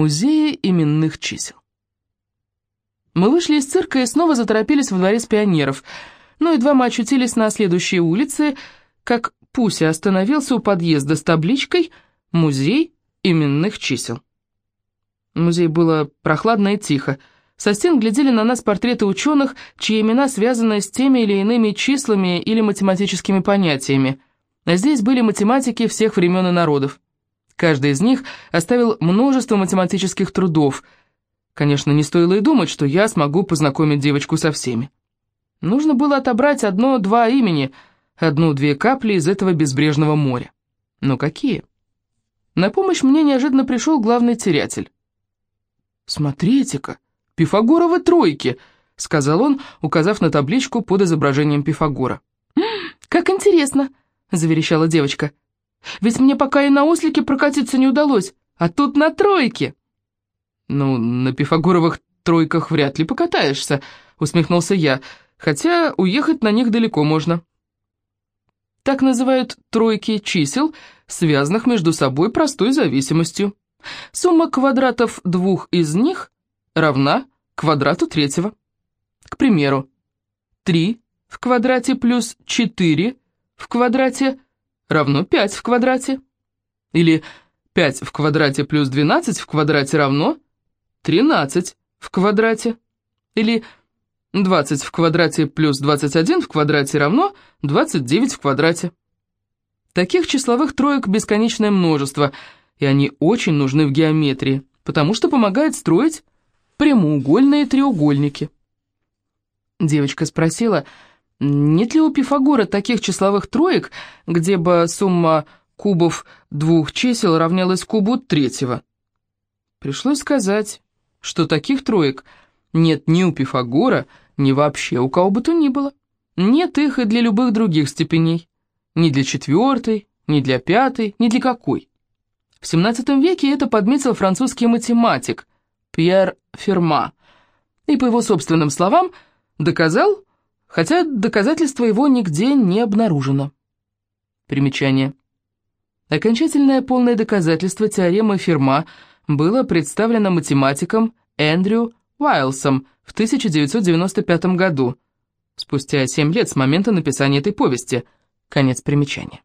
Музее именных чисел. Мы вышли из цирка и снова заторопились во дворец пионеров, но едва мы очутились на следующей улице, как Пуся остановился у подъезда с табличкой «Музей именных чисел». В музее было прохладно и тихо. Со стен глядели на нас портреты ученых, чьи имена связаны с теми или иными числами или математическими понятиями. Здесь были математики всех времен и народов. Каждый из них оставил множество математических трудов. Конечно, не стоило и думать, что я смогу познакомить девочку со всеми. Нужно было отобрать одно-два имени, одну-две капли из этого безбрежного моря. Но какие? На помощь мне неожиданно пришел главный терятель. «Смотрите-ка, Пифагоровы тройки!» — сказал он, указав на табличку под изображением Пифагора. «Как интересно!» — заверещала девочка. Ведь мне пока и на ослике прокатиться не удалось, а тут на тройке». «Ну, на пифагоровых тройках вряд ли покатаешься», — усмехнулся я, «хотя уехать на них далеко можно». Так называют тройки чисел, связанных между собой простой зависимостью. Сумма квадратов двух из них равна квадрату третьего. К примеру, 3 в квадрате плюс 4 в квадрате равно 5 в квадрате. Или 5 в квадрате плюс 12 в квадрате равно 13 в квадрате. Или 20 в квадрате плюс 21 в квадрате равно 29 в квадрате. Таких числовых троек бесконечное множество, и они очень нужны в геометрии, потому что помогают строить прямоугольные треугольники. Девочка спросила, нет ли у Пифагора таких числовых троек, где бы сумма кубов двух чисел равнялась кубу третьего? Пришлось сказать, что таких троек нет ни у Пифагора, ни вообще у кого бы то ни было. Нет их и для любых других степеней. Ни для четвертой, ни для пятой, ни для какой. В XVII веке это подметил французский математик Пьер Ферма. И, по его собственным словам, доказал, хотя доказательства его нигде не обнаружено. Примечание. Окончательное полное доказательство теоремы Ферма было представлено математиком Эндрю Уайлсом в 1995 году, спустя 7 лет с момента написания этой повести. Конец примечания.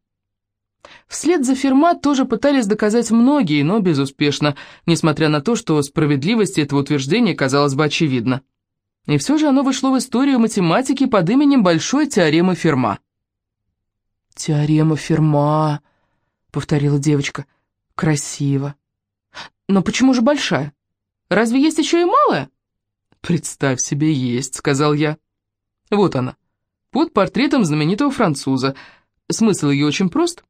Вслед за Ферма тоже пытались доказать многие, но безуспешно, несмотря на то, что справедливость этого утверждения казалась бы очевидна. И все же оно вошло в историю математики под именем Большой теоремы Ферма. «Теорема Ферма», — повторила девочка. «Красиво. Но почему же большая? Разве есть еще и малая?» «Представь себе, есть», — сказал я. «Вот она, под портретом знаменитого француза. Смысл ее очень прост.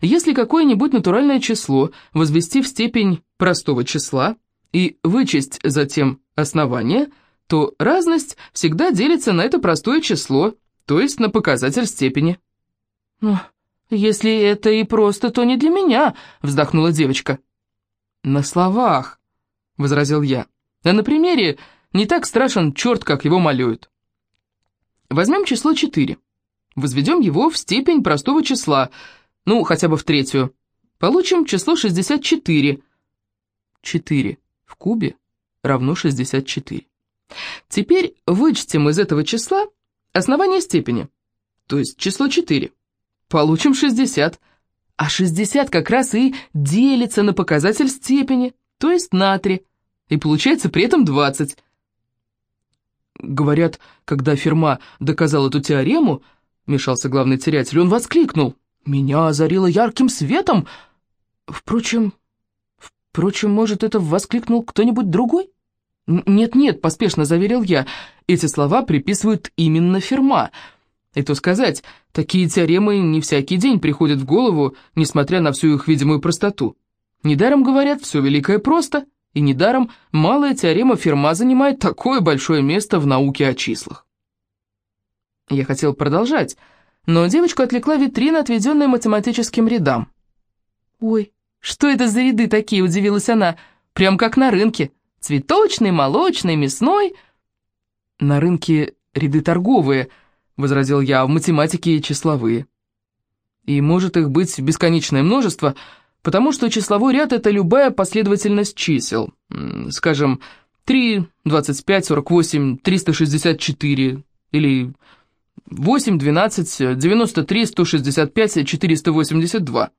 Если какое-нибудь натуральное число возвести в степень простого числа и вычесть затем основание — то разность всегда делится на это простое число, то есть на показатель степени. «Ну, если это и просто, то не для меня», — вздохнула девочка. «На словах», — возразил я. «А на примере не так страшен черт, как его малюют. Возьмем число 4. Возведем его в степень простого числа, ну, хотя бы в третью. Получим число 64. 4 в кубе равно 64. Теперь вычтем из этого числа основание степени, то есть число 4. Получим 60. А 60 как раз и делится на показатель степени, то есть на 3. И получается при этом 20. Говорят, когда Ферма доказал эту теорему, мешался главный терятель, он воскликнул. «Меня озарило ярким светом!» Впрочем, впрочем, может, это воскликнул кто-нибудь другой? «Нет-нет», — поспешно заверил я, — «эти слова приписывают именно Ферма. И то сказать, такие теоремы не всякий день приходят в голову, несмотря на всю их видимую простоту. Недаром говорят, все великое просто, и недаром малая теорема Ферма занимает такое большое место в науке о числах». Я хотел продолжать, но девочку отвлекла витрина, отведенная математическим рядам. «Ой, что это за ряды такие?» — удивилась она. «Прям как на рынке». Цветочный, молочный, мясной. На рынке ряды торговые, возразил я, а в математике числовые. И может их быть бесконечное множество, потому что числовой ряд — это любая последовательность чисел. скажем, 3, 25, 48, 364 или 8, 12, 93, 165, 482.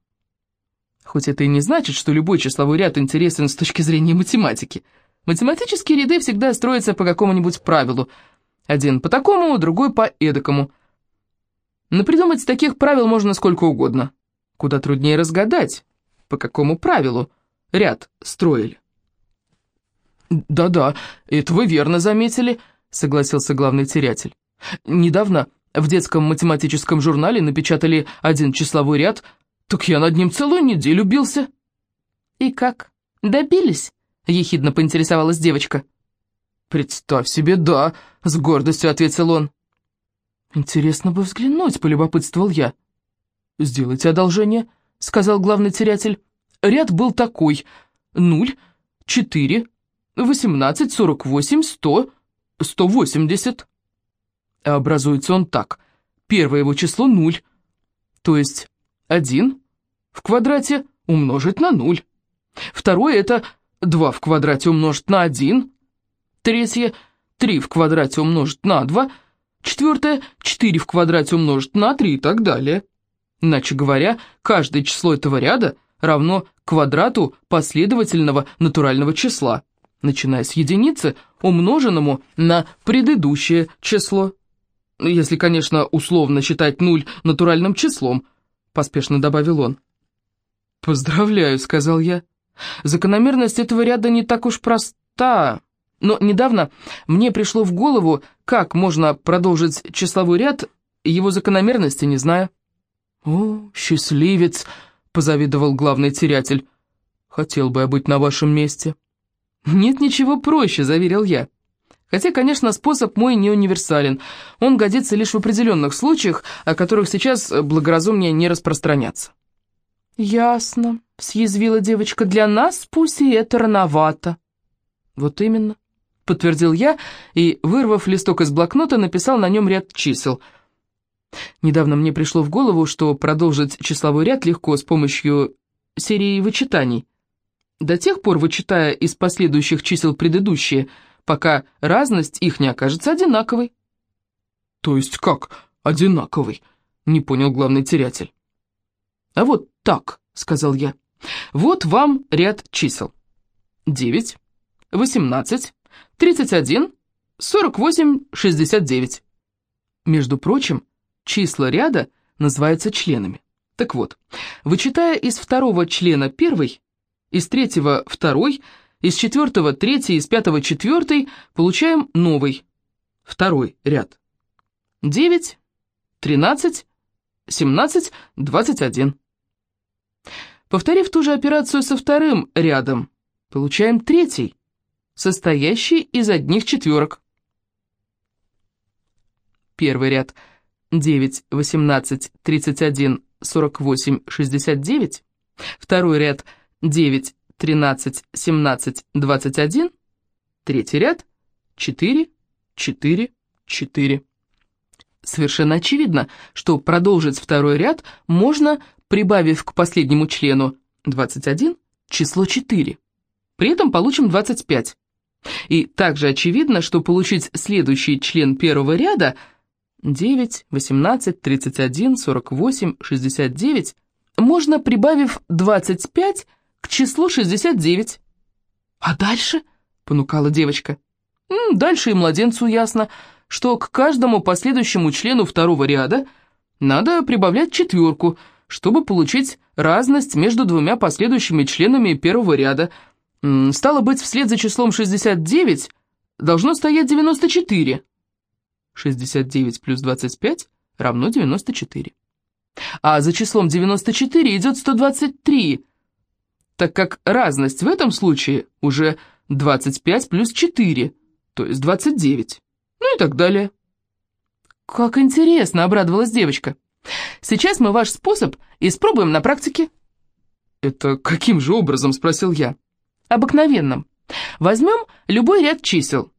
Хоть это и не значит, что любой числовой ряд интересен с точки зрения математики. Математические ряды всегда строятся по какому-нибудь правилу. Один по такому, другой по эдакому. Но придумать таких правил можно сколько угодно. Куда труднее разгадать, по какому правилу ряд строили. «Да-да, это вы верно заметили», — согласился главный терятель. «Недавно в детском математическом журнале напечатали один числовой ряд, так я над ним целую неделю бился». «И как, добились?» — ехидно поинтересовалась девочка. «Представь себе, да», — с гордостью ответил он. «Интересно бы взглянуть», — полюбопытствовал я. «Сделайте одолжение», — сказал главный терятель. «Ряд был такой. Нуль, четыре, восемнадцать, сорок восемь, сто, сто восемьдесят». Образуется он так. Первое его число — нуль, то есть один в квадрате умножить на нуль. Второе — это 2 в квадрате умножить на 1. Третье – 3 в квадрате умножить на 2. Четвертое – 4 в квадрате умножить на 3 и так далее. Иначе говоря, каждое число этого ряда равно квадрату последовательного натурального числа, начиная с единицы, умноженному на предыдущее число. Если, конечно, условно считать 0 натуральным числом, поспешно добавил он. «Поздравляю», — сказал я. Закономерность этого ряда не так уж проста, но недавно мне пришло в голову, как можно продолжить числовой ряд, его закономерности не зная. «О, счастливец!» — позавидовал главный терятель. «Хотел бы я быть на вашем месте». «Нет ничего проще», — заверил я. Хотя, конечно, способ мой не универсален. Он годится лишь в определенных случаях, о которых сейчас благоразумнее не распространяться. «Ясно», — съязвила девочка, — «для нас пусть и это рановато». «Вот именно», — подтвердил я и, вырвав листок из блокнота, написал на нем ряд чисел. Недавно мне пришло в голову, что продолжить числовой ряд легко с помощью серии вычитаний. До тех пор вычитая из последующих чисел предыдущие, пока разность их не окажется одинаковой. «То есть как одинаковой?» — не понял главный терятель. «А вот так», — сказал я. «Вот вам ряд чисел. 9, 18, 31, 48, 69. Между прочим, числа ряда называются членами. Так вот, вычитая из второго члена первый, из третьего второй, из четвертого третий, из пятого четвертый, получаем новый, второй ряд. 9, 13, 17, 21. Повторив ту же операцию со вторым рядом, получаем третий, состоящий из одних четверок. Первый ряд 9, 18, 31, 48, 69. Второй ряд 9, 13, 17, 21. Третий ряд 4, 4, 4. Совершенно очевидно, что продолжить второй ряд можно прибавив к последнему члену 21, число 4. При этом получим 25. И также очевидно, что получить следующий член первого ряда 9, 18, 31, 48, 69 можно, прибавив 25 к числу 69. «А дальше?» — понукала девочка. «Дальше и младенцу ясно, что к каждому последующему члену второго ряда надо прибавлять четверку — чтобы получить разность между двумя последующими членами первого ряда. Стало быть, вслед за числом 69 должно стоять 94. 69 плюс 25 равно 94. А за числом 94 идет 123, так как разность в этом случае уже 25 плюс 4, то есть 29, ну и так далее. «Как интересно!» — обрадовалась девочка. Сейчас мы ваш способ испробуем на практике». «Это каким же образом?» – спросил я. «Обыкновенным. Возьмем любой ряд чисел».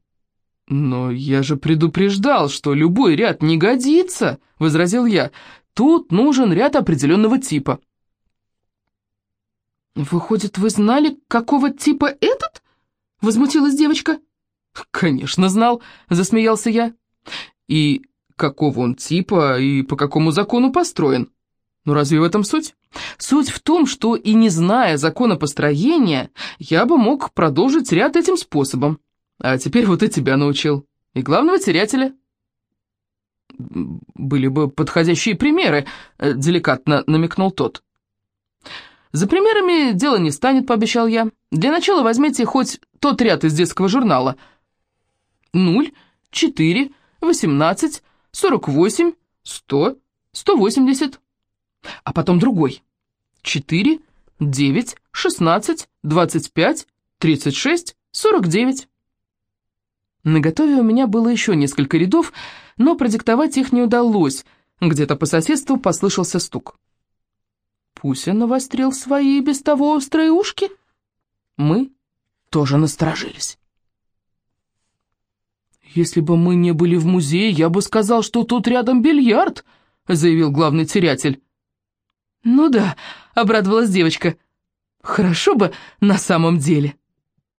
«Но я же предупреждал, что любой ряд не годится», – возразил я. «Тут нужен ряд определенного типа». «Выходит, вы знали, какого типа этот?» возмутилась девочка. «Конечно знал», — засмеялся я. «И какого он типа и по какому закону построен?» «Ну разве в этом суть?» «Суть в том, что и не зная закона построения, я бы мог продолжить ряд этим способом. А теперь вот и тебя научил. И главного терятеля». «Были бы подходящие примеры», — деликатно намекнул тот. «За примерами дело не станет», — пообещал я. «Для начала возьмите хоть тот ряд из детского журнала. Нуль, четыре, восемнадцать, сорок восемь, сто, сто восемьдесят. А потом другой. Четыре, девять, шестнадцать, двадцать пять, тридцать шесть, сорок девять». На готове у меня было еще несколько рядов, но продиктовать их не удалось. Где-то по соседству послышался стук. Пуся навострил свои без того острые ушки. Мы тоже насторожились. «Если бы мы не были в музее, я бы сказал, что тут рядом бильярд», — заявил главный терятель. «Ну да», — обрадовалась девочка. «Хорошо бы на самом деле».